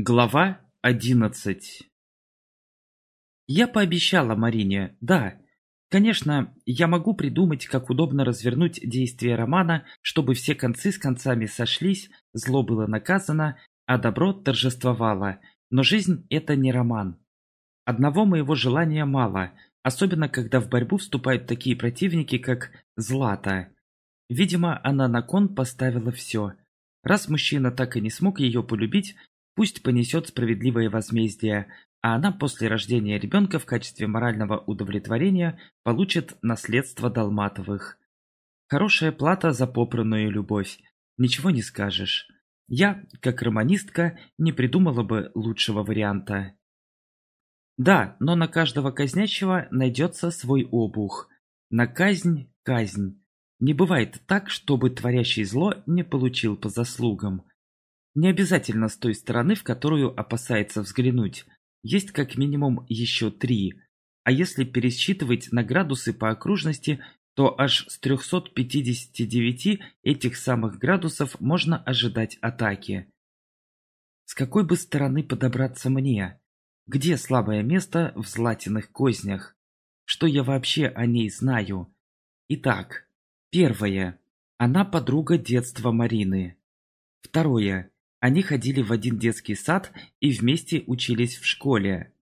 Глава одиннадцать Я пообещала Марине, да, конечно, я могу придумать, как удобно развернуть действие романа, чтобы все концы с концами сошлись, зло было наказано, а добро торжествовало, но жизнь – это не роман. Одного моего желания мало, особенно когда в борьбу вступают такие противники, как Злата. Видимо, она на кон поставила все. Раз мужчина так и не смог ее полюбить, Пусть понесет справедливое возмездие, а она после рождения ребенка в качестве морального удовлетворения получит наследство Долматовых. Хорошая плата за попранную любовь, ничего не скажешь. Я, как романистка, не придумала бы лучшего варианта. Да, но на каждого казнящего найдется свой обух. На казнь – казнь. Не бывает так, чтобы творящий зло не получил по заслугам. Не обязательно с той стороны, в которую опасается взглянуть. Есть как минимум еще три. А если пересчитывать на градусы по окружности, то аж с 359 этих самых градусов можно ожидать атаки. С какой бы стороны подобраться мне? Где слабое место в златиных кознях? Что я вообще о ней знаю? Итак, первое. Она подруга детства Марины. Второе. Они ходили в один детский сад и вместе учились в школе.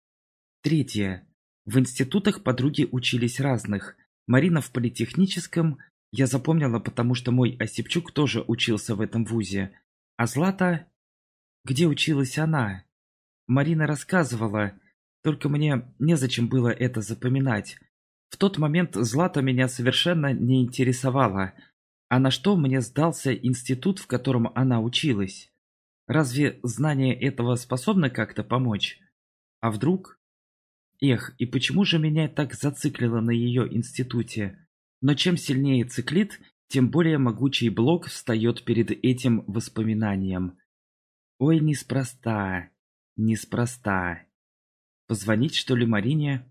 Третье. В институтах подруги учились разных. Марина в политехническом, я запомнила, потому что мой Осипчук тоже учился в этом вузе. А Злата... Где училась она? Марина рассказывала, только мне незачем было это запоминать. В тот момент Злата меня совершенно не интересовала. А на что мне сдался институт, в котором она училась? Разве знание этого способно как-то помочь? А вдруг? Эх, и почему же меня так зациклило на ее институте? Но чем сильнее циклит, тем более могучий блок встает перед этим воспоминанием. Ой, неспроста, неспроста. Позвонить, что ли, Марине?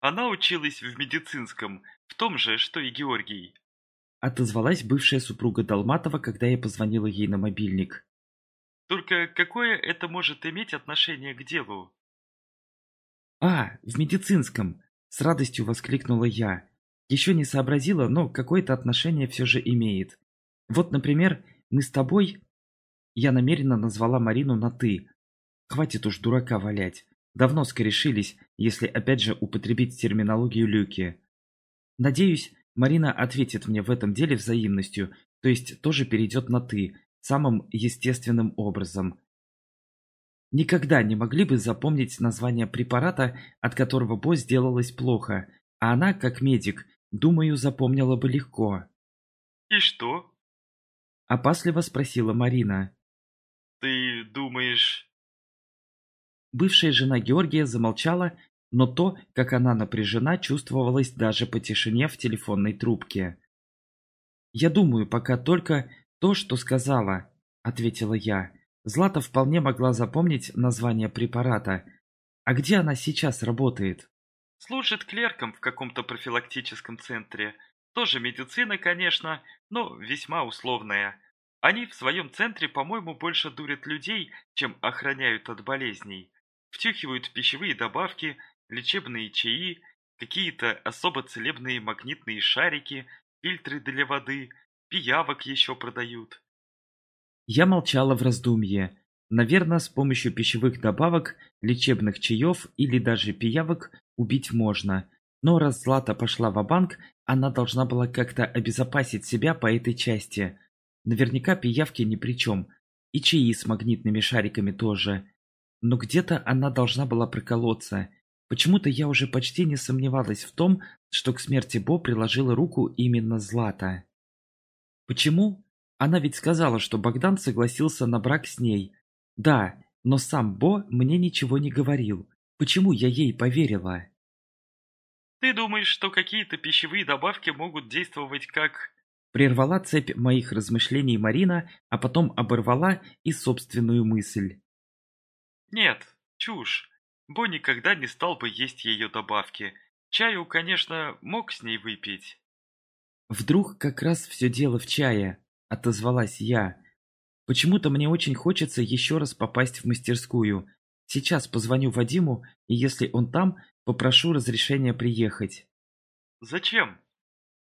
Она училась в медицинском, в том же, что и Георгий. Отозвалась бывшая супруга Долматова, когда я позвонила ей на мобильник. Только какое это может иметь отношение к делу? А, в медицинском! С радостью воскликнула я. Еще не сообразила, но какое-то отношение все же имеет. Вот, например, мы с тобой... Я намеренно назвала Марину на «ты». Хватит уж дурака валять. Давно скорешились, если опять же употребить терминологию Люки. Надеюсь, Марина ответит мне в этом деле взаимностью, то есть тоже перейдет на «ты», самым естественным образом. Никогда не могли бы запомнить название препарата, от которого Бо сделалось плохо, а она, как медик, думаю, запомнила бы легко. «И что?» – опасливо спросила Марина. «Ты думаешь...» Бывшая жена Георгия замолчала, но то, как она напряжена, чувствовалось даже по тишине в телефонной трубке. «Я думаю пока только то, что сказала», — ответила я. Злата вполне могла запомнить название препарата. «А где она сейчас работает?» «Служит клерком в каком-то профилактическом центре. Тоже медицина, конечно, но весьма условная. Они в своем центре, по-моему, больше дурят людей, чем охраняют от болезней. Втюхивают пищевые добавки, лечебные чаи, какие-то особо целебные магнитные шарики, фильтры для воды, пиявок еще продают. Я молчала в раздумье. Наверное, с помощью пищевых добавок, лечебных чаев или даже пиявок убить можно. Но раз Злата пошла в банк она должна была как-то обезопасить себя по этой части. Наверняка пиявки ни при чем. И чаи с магнитными шариками тоже. Но где-то она должна была проколоться. Почему-то я уже почти не сомневалась в том, что к смерти Бо приложила руку именно Злата. Почему? Она ведь сказала, что Богдан согласился на брак с ней. Да, но сам Бо мне ничего не говорил. Почему я ей поверила? Ты думаешь, что какие-то пищевые добавки могут действовать как... Прервала цепь моих размышлений Марина, а потом оборвала и собственную мысль. Нет, чушь. Бо никогда не стал бы есть ее добавки. Чаю, конечно, мог с ней выпить. «Вдруг как раз все дело в чае», — отозвалась я. Почему-то мне очень хочется еще раз попасть в мастерскую. Сейчас позвоню Вадиму, и если он там, попрошу разрешения приехать. Зачем?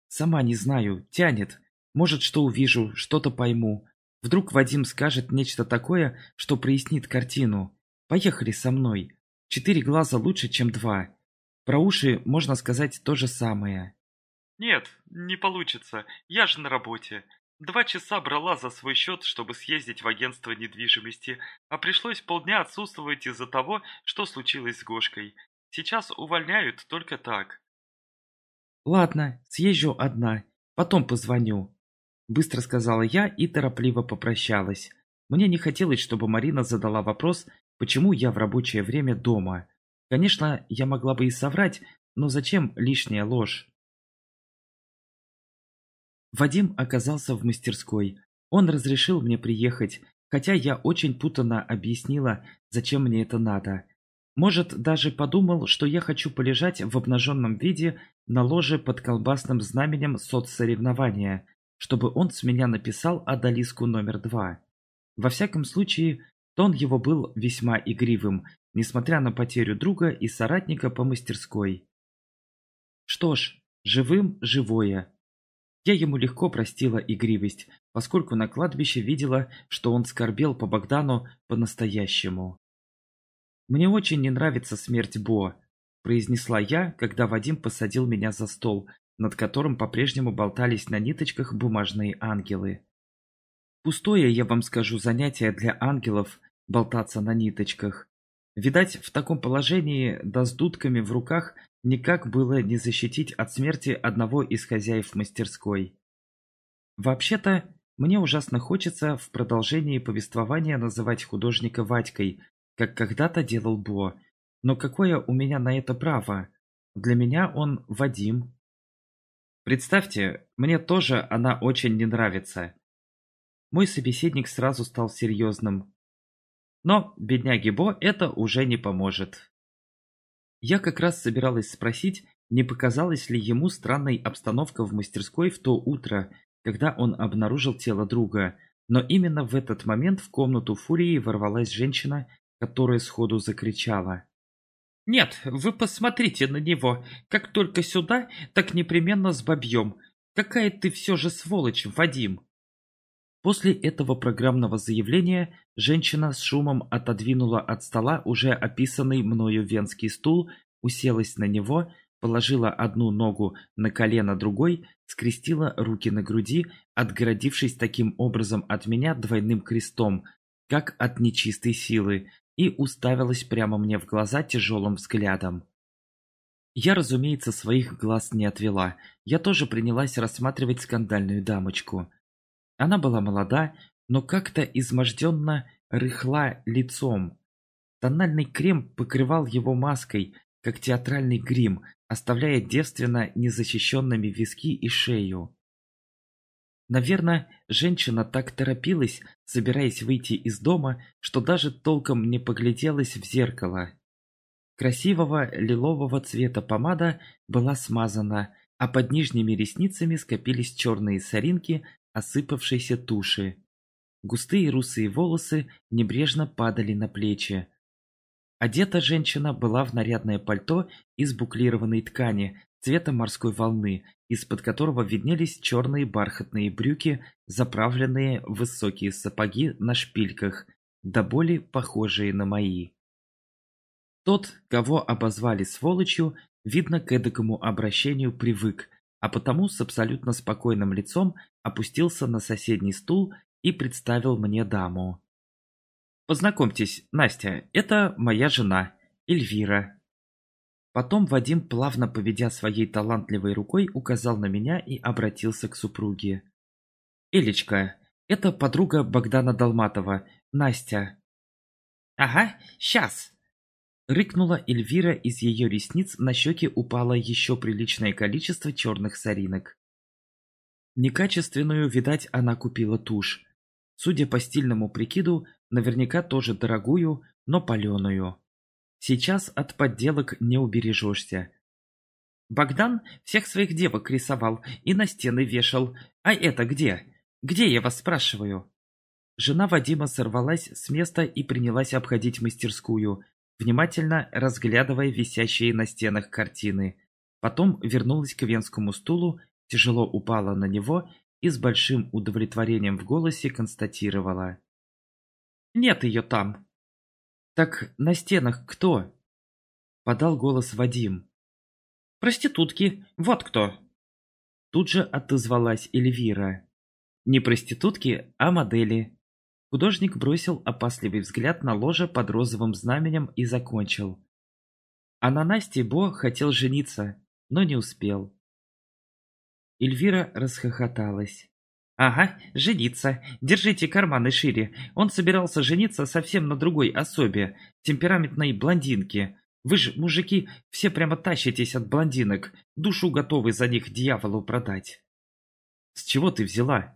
Сама не знаю, тянет. Может, что увижу, что-то пойму. Вдруг Вадим скажет нечто такое, что прояснит картину. Поехали со мной. Четыре глаза лучше, чем два. Про уши можно сказать то же самое. Нет, не получится. Я же на работе. Два часа брала за свой счет, чтобы съездить в агентство недвижимости, а пришлось полдня отсутствовать из-за того, что случилось с Гошкой. Сейчас увольняют только так. Ладно, съезжу одна, потом позвоню. Быстро сказала я и торопливо попрощалась. Мне не хотелось, чтобы Марина задала вопрос, почему я в рабочее время дома. Конечно, я могла бы и соврать, но зачем лишняя ложь? Вадим оказался в мастерской. Он разрешил мне приехать, хотя я очень путанно объяснила, зачем мне это надо. Может, даже подумал, что я хочу полежать в обнаженном виде на ложе под колбасным знаменем соцсоревнования, чтобы он с меня написал одолиску номер два. Во всяком случае, тон его был весьма игривым, несмотря на потерю друга и соратника по мастерской. Что ж, живым – живое. Я ему легко простила игривость, поскольку на кладбище видела, что он скорбел по Богдану по-настоящему. «Мне очень не нравится смерть Бо», – произнесла я, когда Вадим посадил меня за стол, над которым по-прежнему болтались на ниточках бумажные ангелы. Пустое, я вам скажу, занятие для ангелов – болтаться на ниточках. Видать, в таком положении, да с дудками в руках, никак было не защитить от смерти одного из хозяев мастерской. Вообще-то, мне ужасно хочется в продолжении повествования называть художника Вадькой, как когда-то делал Бо. Но какое у меня на это право? Для меня он Вадим. Представьте, мне тоже она очень не нравится. Мой собеседник сразу стал серьезным. Но бедняге Бо это уже не поможет. Я как раз собиралась спросить, не показалась ли ему странной обстановка в мастерской в то утро, когда он обнаружил тело друга, но именно в этот момент в комнату Фурии ворвалась женщина, которая сходу закричала. «Нет, вы посмотрите на него. Как только сюда, так непременно с бабьем. Какая ты все же сволочь, Вадим!» После этого программного заявления женщина с шумом отодвинула от стола уже описанный мною венский стул, уселась на него, положила одну ногу на колено другой, скрестила руки на груди, отгородившись таким образом от меня двойным крестом, как от нечистой силы, и уставилась прямо мне в глаза тяжелым взглядом. Я, разумеется, своих глаз не отвела. Я тоже принялась рассматривать скандальную дамочку. Она была молода, но как-то изможденно рыхла лицом. Тональный крем покрывал его маской, как театральный грим, оставляя девственно незащищенными виски и шею. Наверное, женщина так торопилась, собираясь выйти из дома, что даже толком не погляделась в зеркало. Красивого лилового цвета помада была смазана, а под нижними ресницами скопились черные соринки осыпавшейся туши. Густые русые волосы небрежно падали на плечи. Одета женщина была в нарядное пальто из буклированной ткани цвета морской волны, из-под которого виднелись черные бархатные брюки, заправленные в высокие сапоги на шпильках, до боли похожие на мои. Тот, кого обозвали сволочью, видно к эдакому обращению привык, а потому с абсолютно спокойным лицом опустился на соседний стул и представил мне даму. «Познакомьтесь, Настя, это моя жена, Эльвира». Потом Вадим, плавно поведя своей талантливой рукой, указал на меня и обратился к супруге. «Элечка, это подруга Богдана Долматова, Настя». «Ага, сейчас!» Рыкнула Эльвира, из ее ресниц на щеки упало еще приличное количество черных соринок. Некачественную, видать, она купила тушь. Судя по стильному прикиду, наверняка тоже дорогую, но паленую. Сейчас от подделок не убережешься. Богдан всех своих девок рисовал и на стены вешал. А это где? Где, я вас спрашиваю? Жена Вадима сорвалась с места и принялась обходить мастерскую, внимательно разглядывая висящие на стенах картины. Потом вернулась к венскому стулу, тяжело упала на него и с большим удовлетворением в голосе констатировала. «Нет ее там!» «Так на стенах кто?» Подал голос Вадим. «Проститутки, вот кто!» Тут же отозвалась Эльвира. «Не проститутки, а модели». Художник бросил опасливый взгляд на ложе под розовым знаменем и закончил. А на Насте Бо хотел жениться, но не успел. Эльвира расхохоталась. «Ага, жениться. Держите карманы шире. Он собирался жениться совсем на другой особе, темпераментной блондинке. Вы же, мужики, все прямо тащитесь от блондинок, душу готовы за них дьяволу продать». «С чего ты взяла?»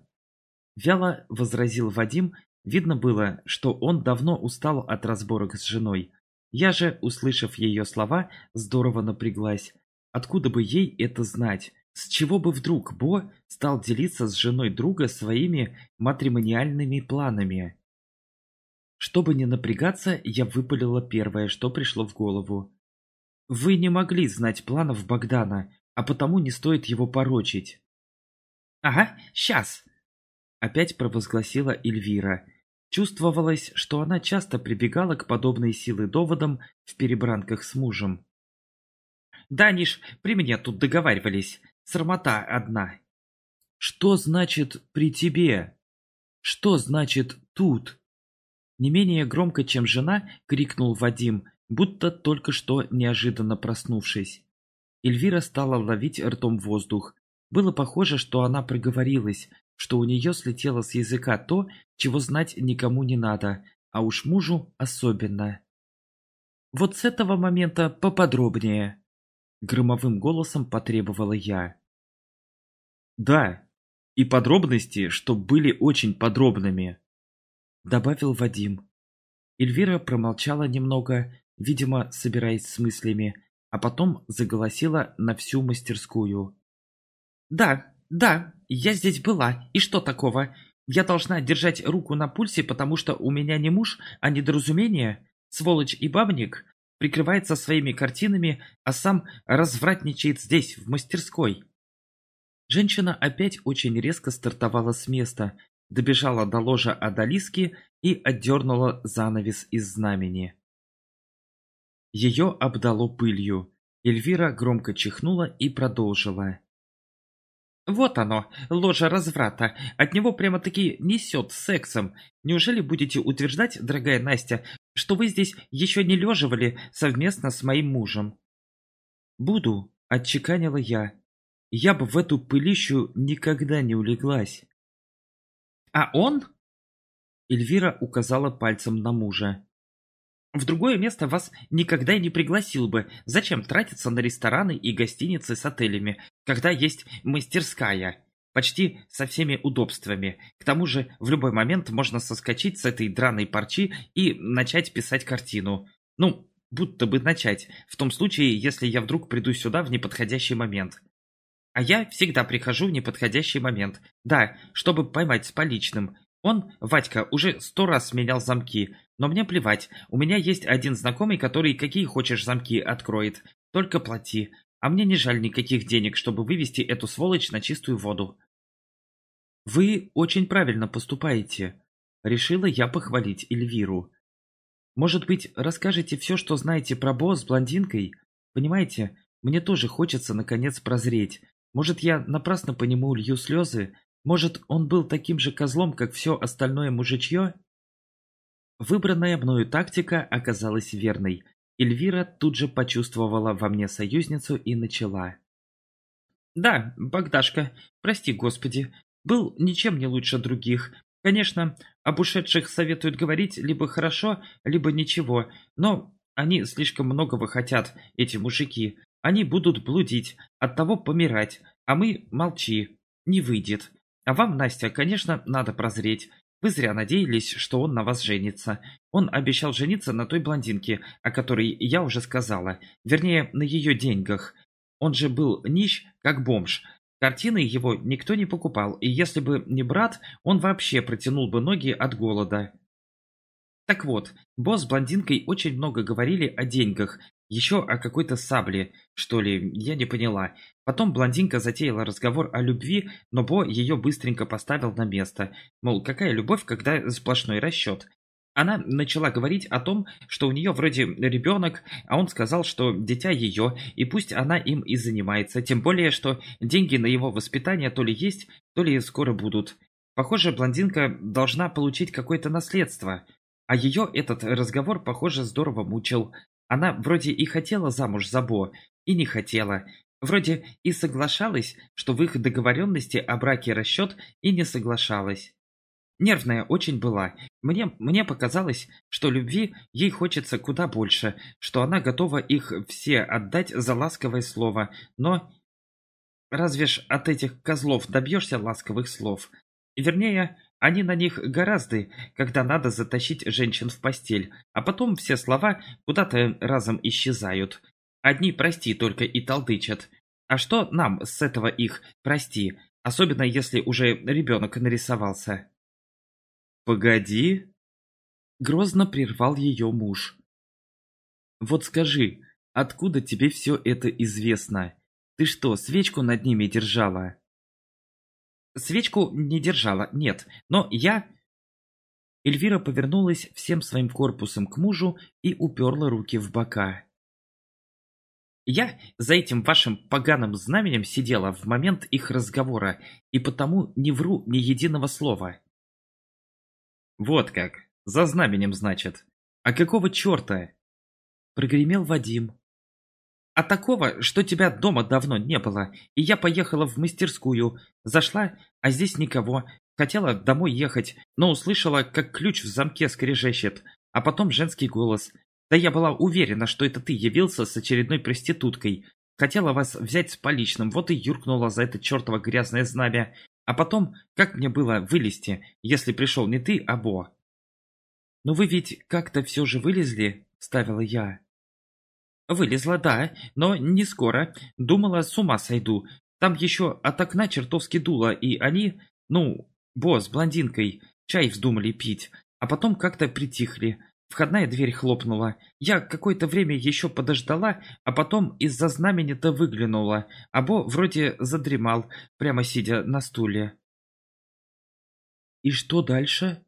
Вяло возразил Вадим, видно было, что он давно устал от разборок с женой. Я же, услышав ее слова, здорово напряглась. Откуда бы ей это знать? С чего бы вдруг Бо стал делиться с женой друга своими матримониальными планами? Чтобы не напрягаться, я выпалила первое, что пришло в голову. Вы не могли знать планов Богдана, а потому не стоит его порочить. «Ага, сейчас!» Опять провозгласила Эльвира. Чувствовалось, что она часто прибегала к подобной силы доводам в перебранках с мужем. «Да, Ниш, при мне тут договаривались. Срамота одна. Что значит «при тебе»? Что значит «тут»? Не менее громко, чем жена, крикнул Вадим, будто только что неожиданно проснувшись. Эльвира стала ловить ртом воздух. Было похоже, что она проговорилась, что у нее слетело с языка то, чего знать никому не надо, а уж мужу особенно. Вот с этого момента поподробнее. Громовым голосом потребовала я. Да, и подробности, что были очень подробными. Добавил Вадим. Эльвира промолчала немного, видимо, собираясь с мыслями, а потом заголосила на всю мастерскую. «Да, да, я здесь была, и что такого? Я должна держать руку на пульсе, потому что у меня не муж, а недоразумение? Сволочь и бабник? прикрывается своими картинами, а сам развратничает здесь, в мастерской. Женщина опять очень резко стартовала с места, добежала до ложа Адалиски и отдернула занавес из знамени. Ее обдало пылью. Эльвира громко чихнула и продолжила. «Вот оно, ложа разврата. От него прямо-таки несет сексом. Неужели будете утверждать, дорогая Настя, что вы здесь еще не леживали совместно с моим мужем?» «Буду», — отчеканила я. «Я бы в эту пылищу никогда не улеглась». «А он?» Эльвира указала пальцем на мужа. В другое место вас никогда и не пригласил бы. Зачем тратиться на рестораны и гостиницы с отелями, когда есть мастерская? Почти со всеми удобствами. К тому же в любой момент можно соскочить с этой драной парчи и начать писать картину. Ну, будто бы начать, в том случае, если я вдруг приду сюда в неподходящий момент. А я всегда прихожу в неподходящий момент. Да, чтобы поймать с поличным. Он, Вадька, уже сто раз менял замки, но мне плевать, у меня есть один знакомый, который какие хочешь замки откроет. Только плати. А мне не жаль никаких денег, чтобы вывести эту сволочь на чистую воду. Вы очень правильно поступаете. Решила я похвалить Эльвиру. Может быть, расскажете все, что знаете про Бо с блондинкой? Понимаете, мне тоже хочется наконец прозреть. Может, я напрасно по нему лью слезы? Может, он был таким же козлом, как все остальное мужичье? Выбранная мною тактика оказалась верной. Эльвира тут же почувствовала во мне союзницу и начала. «Да, Богдашка, прости господи, был ничем не лучше других. Конечно, об ушедших советуют говорить либо хорошо, либо ничего, но они слишком многого хотят, эти мужики. Они будут блудить, оттого помирать, а мы молчи, не выйдет. А вам, Настя, конечно, надо прозреть. Вы зря надеялись, что он на вас женится. Он обещал жениться на той блондинке, о которой я уже сказала. Вернее, на ее деньгах. Он же был нищ, как бомж. Картины его никто не покупал, и если бы не брат, он вообще протянул бы ноги от голода. Так вот, босс с блондинкой очень много говорили о деньгах, еще о какой-то сабле, что ли, я не поняла. Потом блондинка затеяла разговор о любви, но Бо ее быстренько поставил на место. Мол, какая любовь, когда сплошной расчет. Она начала говорить о том, что у нее вроде ребенок, а он сказал, что дитя ее, и пусть она им и занимается, тем более, что деньги на его воспитание то ли есть, то ли скоро будут. Похоже, блондинка должна получить какое-то наследство. А ее этот разговор, похоже, здорово мучил. Она вроде и хотела замуж за Бо, и не хотела. Вроде и соглашалась, что в их договоренности о браке расчет, и не соглашалась. Нервная очень была. Мне, мне показалось, что любви ей хочется куда больше, что она готова их все отдать за ласковое слово. Но разве ж от этих козлов добьешься ласковых слов? Вернее, они на них гораздо, когда надо затащить женщин в постель, а потом все слова куда-то разом исчезают. Одни «прости» только и толдычат. А что нам с этого их «прости», особенно если уже ребенок нарисовался? «Погоди!» Грозно прервал ее муж. «Вот скажи, откуда тебе все это известно? Ты что, свечку над ними держала?» «Свечку не держала, нет, но я...» Эльвира повернулась всем своим корпусом к мужу и уперла руки в бока. «Я за этим вашим поганым знаменем сидела в момент их разговора, и потому не вру ни единого слова. «Вот как. За знаменем, значит. А какого черта?» Прогремел Вадим. «А такого, что тебя дома давно не было, и я поехала в мастерскую, зашла, а здесь никого, хотела домой ехать, но услышала, как ключ в замке скрежещет, а потом женский голос. Да я была уверена, что это ты явился с очередной проституткой. Хотела вас взять с поличным, вот и юркнула за это чертово грязное знамя. А потом, как мне было вылезти, если пришел не ты, а Бо? «Но вы ведь как-то все же вылезли?» – ставила я. «Вылезла, да, но не скоро. Думала, с ума сойду. Там еще от окна чертовски дуло, и они, ну, Бо с блондинкой, чай вздумали пить, а потом как-то притихли. Входная дверь хлопнула. Я какое-то время еще подождала, а потом из-за знамени-то выглянула. А Бо вроде задремал, прямо сидя на стуле. «И что дальше?»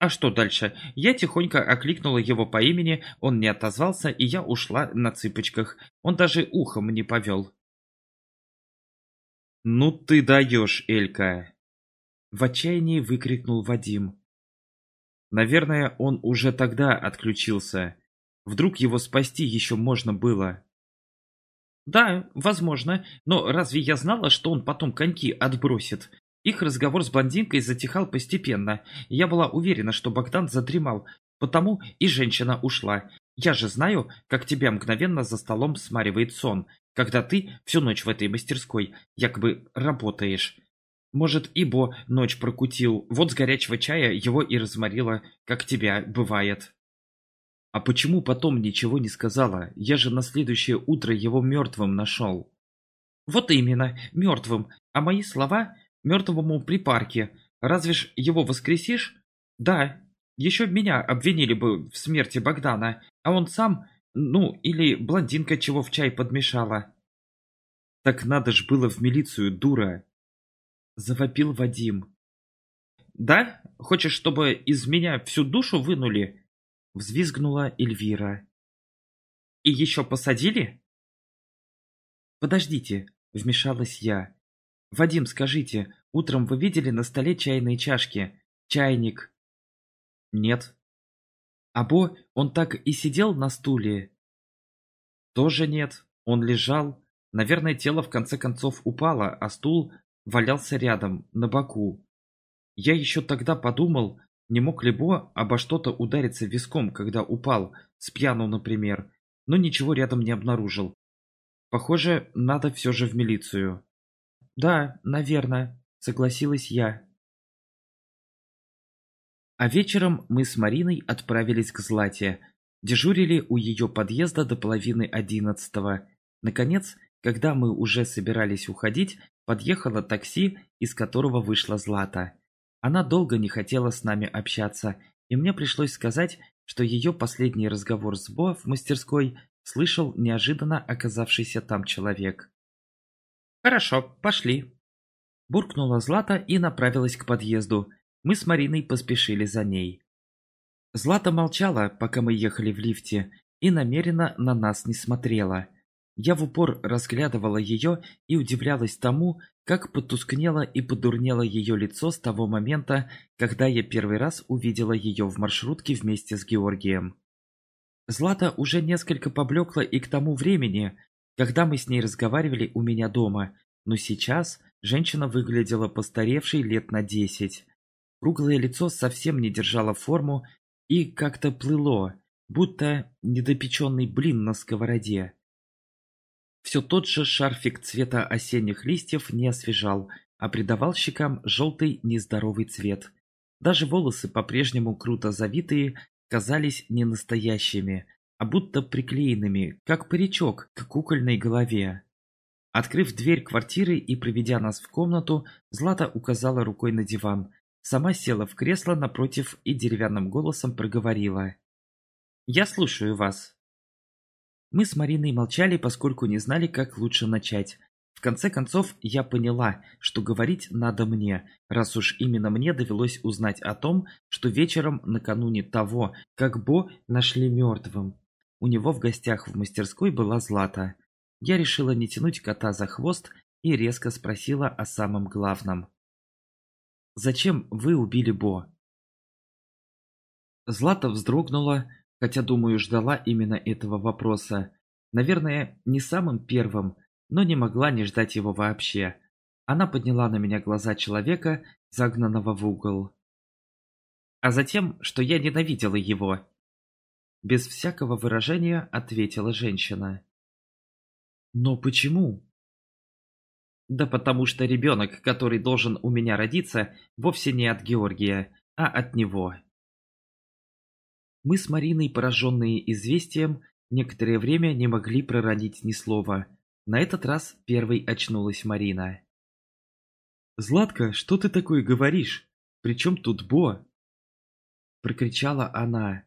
А что дальше? Я тихонько окликнула его по имени, он не отозвался, и я ушла на цыпочках. Он даже ухом не повел. «Ну ты даешь, Элька!» В отчаянии выкрикнул Вадим. Наверное, он уже тогда отключился. Вдруг его спасти еще можно было. Да, возможно, но разве я знала, что он потом коньки отбросит? Их разговор с блондинкой затихал постепенно. Я была уверена, что Богдан задремал, потому и женщина ушла. Я же знаю, как тебя мгновенно за столом смаривает сон, когда ты всю ночь в этой мастерской якобы работаешь. Может, Ибо ночь прокутил, вот с горячего чая его и разморило, как тебя бывает. А почему потом ничего не сказала? Я же на следующее утро его мертвым нашел. Вот именно, мертвым. А мои слова мертвому при парке. Разве ж его воскресишь? Да, еще меня обвинили бы в смерти Богдана, а он сам, ну, или блондинка чего в чай подмешала. Так надо ж было в милицию, дура. Завопил Вадим. «Да? Хочешь, чтобы из меня всю душу вынули?» Взвизгнула Эльвира. «И еще посадили?» «Подождите», — вмешалась я. «Вадим, скажите, утром вы видели на столе чайные чашки? Чайник?» «Нет». «Або он так и сидел на стуле?» «Тоже нет. Он лежал. Наверное, тело в конце концов упало, а стул валялся рядом, на боку. Я еще тогда подумал, не мог ли Бо обо что-то удариться виском, когда упал, с пьяну, например, но ничего рядом не обнаружил. Похоже, надо все же в милицию. Да, наверное, согласилась я. А вечером мы с Мариной отправились к Злате. Дежурили у ее подъезда до половины одиннадцатого. Наконец, когда мы уже собирались уходить, подъехало такси, из которого вышла Злата. Она долго не хотела с нами общаться, и мне пришлось сказать, что ее последний разговор с Бо в мастерской слышал неожиданно оказавшийся там человек. «Хорошо, пошли», – буркнула Злата и направилась к подъезду. Мы с Мариной поспешили за ней. Злата молчала, пока мы ехали в лифте, и намеренно на нас не смотрела. Я в упор разглядывала ее и удивлялась тому, как потускнело и подурнело ее лицо с того момента, когда я первый раз увидела ее в маршрутке вместе с Георгием. Злата уже несколько поблекла и к тому времени, когда мы с ней разговаривали у меня дома, но сейчас женщина выглядела постаревшей лет на десять. Круглое лицо совсем не держало форму и как-то плыло, будто недопеченный блин на сковороде. Все тот же шарфик цвета осенних листьев не освежал, а придавал щекам желтый нездоровый цвет. Даже волосы, по-прежнему круто завитые, казались не настоящими, а будто приклеенными, как паричок к кукольной голове. Открыв дверь квартиры и проведя нас в комнату, Злата указала рукой на диван, сама села в кресло напротив и деревянным голосом проговорила. «Я слушаю вас». Мы с Мариной молчали, поскольку не знали, как лучше начать. В конце концов, я поняла, что говорить надо мне, раз уж именно мне довелось узнать о том, что вечером накануне того, как Бо нашли мертвым. У него в гостях в мастерской была Злата. Я решила не тянуть кота за хвост и резко спросила о самом главном. «Зачем вы убили Бо?» Злата вздрогнула, хотя, думаю, ждала именно этого вопроса. Наверное, не самым первым, но не могла не ждать его вообще. Она подняла на меня глаза человека, загнанного в угол. А затем, что я ненавидела его. Без всякого выражения ответила женщина. Но почему? Да потому что ребенок, который должен у меня родиться, вовсе не от Георгия, а от него. Мы с Мариной, пораженные известием, некоторое время не могли проронить ни слова. На этот раз первой очнулась Марина. «Златка, что ты такое говоришь? Причем тут Бо?» Прокричала она.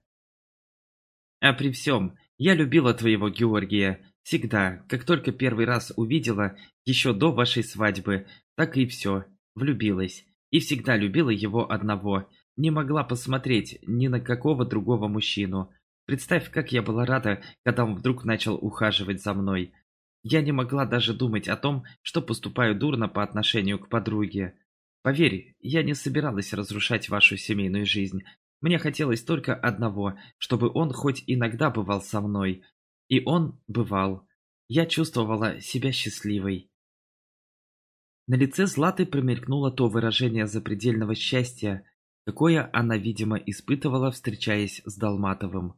«А при всем, я любила твоего Георгия. Всегда, как только первый раз увидела, еще до вашей свадьбы, так и все, влюбилась. И всегда любила его одного. Не могла посмотреть ни на какого другого мужчину. Представь, как я была рада, когда он вдруг начал ухаживать за мной. Я не могла даже думать о том, что поступаю дурно по отношению к подруге. Поверь, я не собиралась разрушать вашу семейную жизнь. Мне хотелось только одного, чтобы он хоть иногда бывал со мной. И он бывал. Я чувствовала себя счастливой. На лице Златы промелькнуло то выражение запредельного счастья, какое она, видимо, испытывала, встречаясь с Долматовым.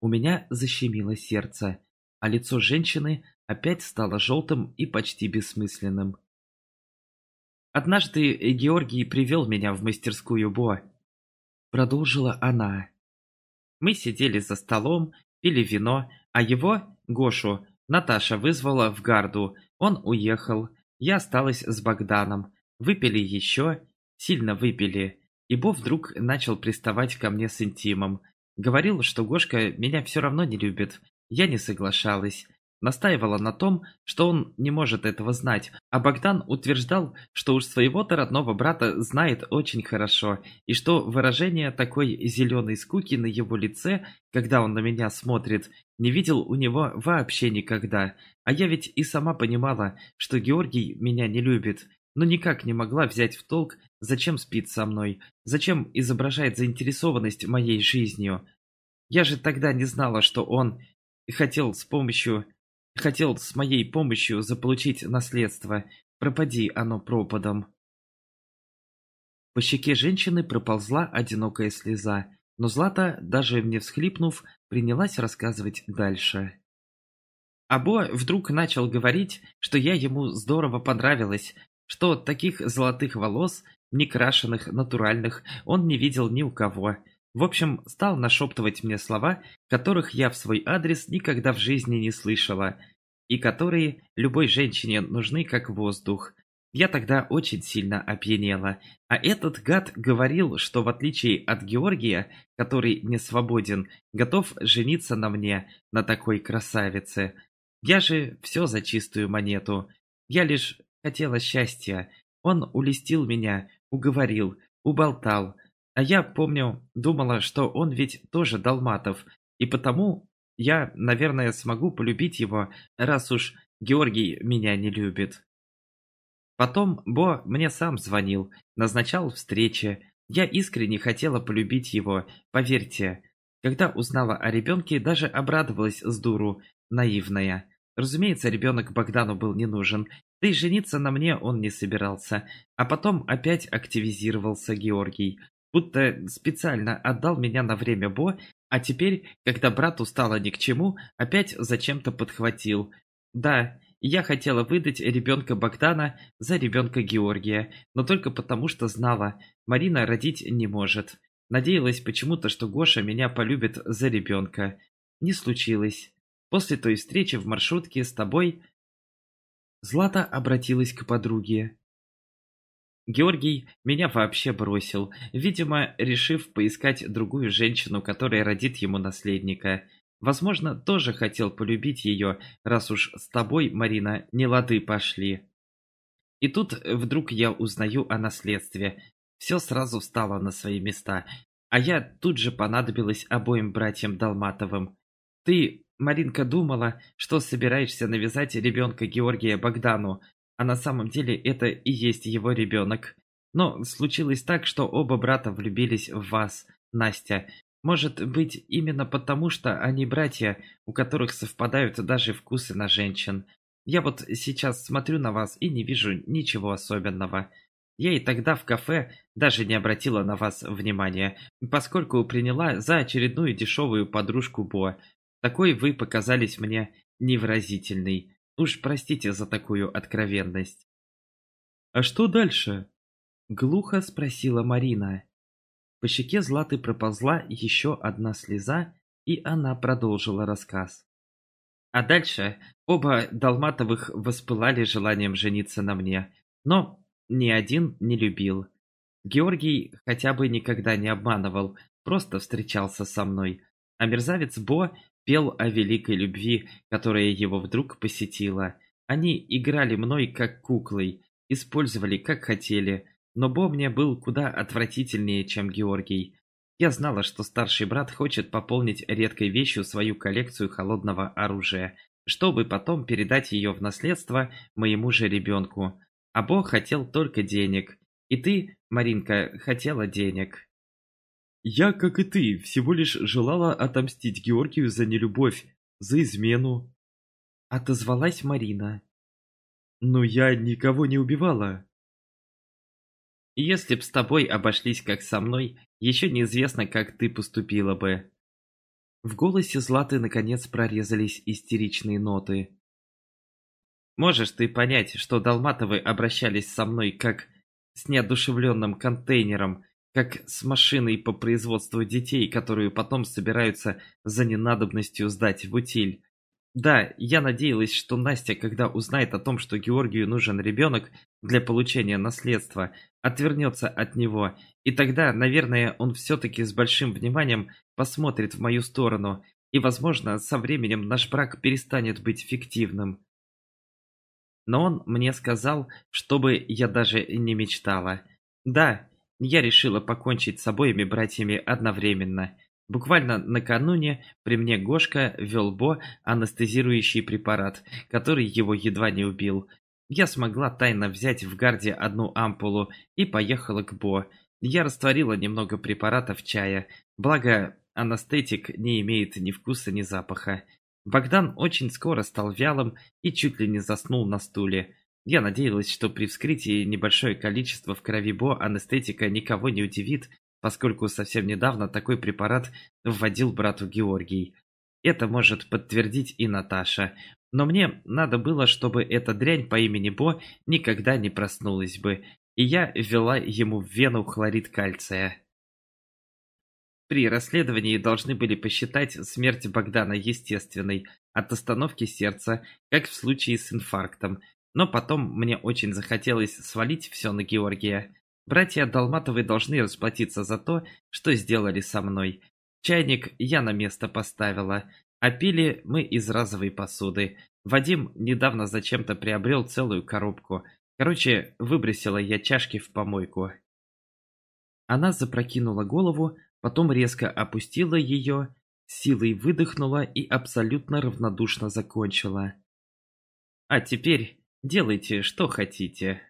У меня защемило сердце, а лицо женщины опять стало желтым и почти бессмысленным. «Однажды Георгий привел меня в мастерскую Бо», — продолжила она. «Мы сидели за столом, пили вино, а его, Гошу, Наташа вызвала в гарду. Он уехал. Я осталась с Богданом. Выпили еще, сильно выпили. И Бо вдруг начал приставать ко мне с интимом. Говорил, что Гошка меня все равно не любит. Я не соглашалась. Настаивала на том, что он не может этого знать, а Богдан утверждал, что уж своего-то родного брата знает очень хорошо, и что выражение такой зеленой скуки на его лице, когда он на меня смотрит, не видел у него вообще никогда. А я ведь и сама понимала, что Георгий меня не любит, но никак не могла взять в толк, зачем спит со мной, зачем изображает заинтересованность моей жизнью. Я же тогда не знала, что он хотел с помощью Хотел с моей помощью заполучить наследство. Пропади оно пропадом. По щеке женщины проползла одинокая слеза, но Злата, даже не всхлипнув, принялась рассказывать дальше. Або вдруг начал говорить, что я ему здорово понравилась, что таких золотых волос, некрашенных, натуральных, он не видел ни у кого. В общем, стал нашептывать мне слова, которых я в свой адрес никогда в жизни не слышала. и которые любой женщине нужны как воздух. Я тогда очень сильно опьянела, а этот гад говорил, что в отличие от Георгия, который не свободен, готов жениться на мне, на такой красавице. Я же все за чистую монету. Я лишь хотела счастья. Он улестил меня, уговорил, уболтал. А я, помню, думала, что он ведь тоже Далматов, и потому я, наверное, смогу полюбить его, раз уж Георгий меня не любит. Потом Бо мне сам звонил, назначал встречи. Я искренне хотела полюбить его, поверьте. Когда узнала о ребенке, даже обрадовалась с дуру, наивная. Разумеется, ребенок Богдану был не нужен, да и жениться на мне он не собирался. А потом опять активизировался Георгий. Будто специально отдал меня на время Бо, а теперь, когда брату стало ни к чему, опять зачем-то подхватил. Да, я хотела выдать ребенка Богдана за ребенка Георгия, но только потому, что знала, Марина родить не может. Надеялась почему-то, что Гоша меня полюбит за ребенка. Не случилось. После той встречи в маршрутке с тобой... Злата обратилась к подруге. Георгий меня вообще бросил, видимо, решив поискать другую женщину, которая родит ему наследника. Возможно, тоже хотел полюбить ее, раз уж с тобой, Марина, не лады пошли. И тут вдруг я узнаю о наследстве. Все сразу встало на свои места, а я тут же понадобилась обоим братьям Долматовым. Ты, Маринка, думала, что собираешься навязать ребенка Георгия Богдану, а на самом деле это и есть его ребенок. Но случилось так, что оба брата влюбились в вас, Настя, может быть, именно потому, что они братья, у которых совпадают даже вкусы на женщин. Я вот сейчас смотрю на вас и не вижу ничего особенного. Я и тогда в кафе даже не обратила на вас внимания, поскольку приняла за очередную дешевую подружку Бо. Такой вы показались мне невыразительной. Уж простите за такую откровенность. «А что дальше?» — глухо спросила Марина. По щеке Златы проползла еще одна слеза, и она продолжила рассказ. А дальше оба Долматовых воспылали желанием жениться на мне, но ни один не любил. Георгий хотя бы никогда не обманывал, просто встречался со мной, а мерзавец Бо пел о великой любви, которая его вдруг посетила. Они играли мной как куклой, использовали как хотели, но Бо мне был куда отвратительнее, чем Георгий. Я знала, что старший брат хочет пополнить редкой вещью свою коллекцию холодного оружия, чтобы потом передать ее в наследство моему же ребенку. А Бо хотел только денег. И ты, Маринка, хотела денег. Я, как и ты, всего лишь желала отомстить Георгию за нелюбовь, за измену. Отозвалась Марина. Но я никого не убивала. Если б с тобой обошлись как со мной, еще неизвестно, как ты поступила бы. В голосе Златы наконец прорезались истеричные ноты. Можешь ты понять, что Долматовы обращались со мной как с неодушевленным контейнером, как с машиной по производству детей, которую потом собираются за ненадобностью сдать в утиль. Да, я надеялась, что Настя, когда узнает о том, что Георгию нужен ребенок для получения наследства, отвернется от него, и тогда, наверное, он все-таки с большим вниманием посмотрит в мою сторону, и, возможно, со временем наш брак перестанет быть фиктивным. Но он мне сказал, чтобы я даже не мечтала. Да, я решила покончить с обоими братьями одновременно – Буквально накануне при мне Гошка вел Бо анестезирующий препарат, который его едва не убил. Я смогла тайно взять в гарде одну ампулу и поехала к Бо. Я растворила немного препарата в чае, благо анестетик не имеет ни вкуса, ни запаха. Богдан очень скоро стал вялым и чуть ли не заснул на стуле. Я надеялась, что при вскрытии небольшое количество в крови Бо анестетика никого не удивит, поскольку совсем недавно такой препарат вводил брату Георгий. Это может подтвердить и Наташа. Но мне надо было, чтобы эта дрянь по имени Бо никогда не проснулась бы, и я ввела ему в вену хлорид кальция. При расследовании должны были посчитать смерть Богдана естественной, от остановки сердца, как в случае с инфарктом. Но потом мне очень захотелось свалить все на Георгия. Братья Долматовы должны расплатиться за то, что сделали со мной. Чайник я на место поставила, а пили мы из разовой посуды. Вадим недавно зачем-то приобрел целую коробку. Короче, выбросила я чашки в помойку. Она запрокинула голову, потом резко опустила ее, силой выдохнула и абсолютно равнодушно закончила. «А теперь делайте, что хотите».